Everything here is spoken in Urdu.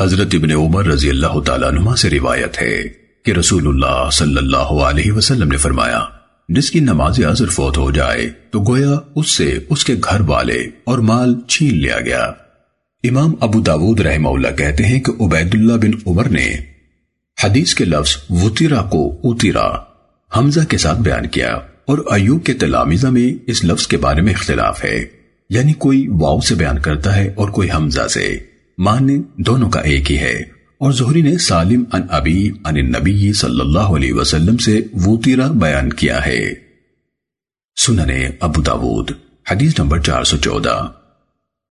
حضرت ابن عمر رضی اللہ تعالیٰ عنہ سے روایت ہے کہ رسول اللہ صلی اللہ علیہ وسلم نے فرمایا، جس کی نماز عصر فوت ہو جائے تو گویا اس سے اس کے گھر والے اور مال چھین لیا گیا۔ امام ابو داود رحمہ اللہ کہتے ہیں کہ عبید اللہ بن عمر نے حدیث کے لفظ وطیرہ کو اتیرا حمزہ کے ساتھ بیان کیا اور ایوب کے تلامیزہ میں اس لفظ کے بارے میں اختلاف ہے۔ یعنی کوئی واؤ سے بیان کرتا ہے اور کوئی حمزہ سے۔ معنی دونوں کا ایک ہی ہے۔ اور زہری نے سالم ان ابی ان نبی صلی اللہ علیہ وسلم سے وطیرہ بیان کیا ہے۔ سننے ابو داود، حدیث نمبر چار سو چودہ۔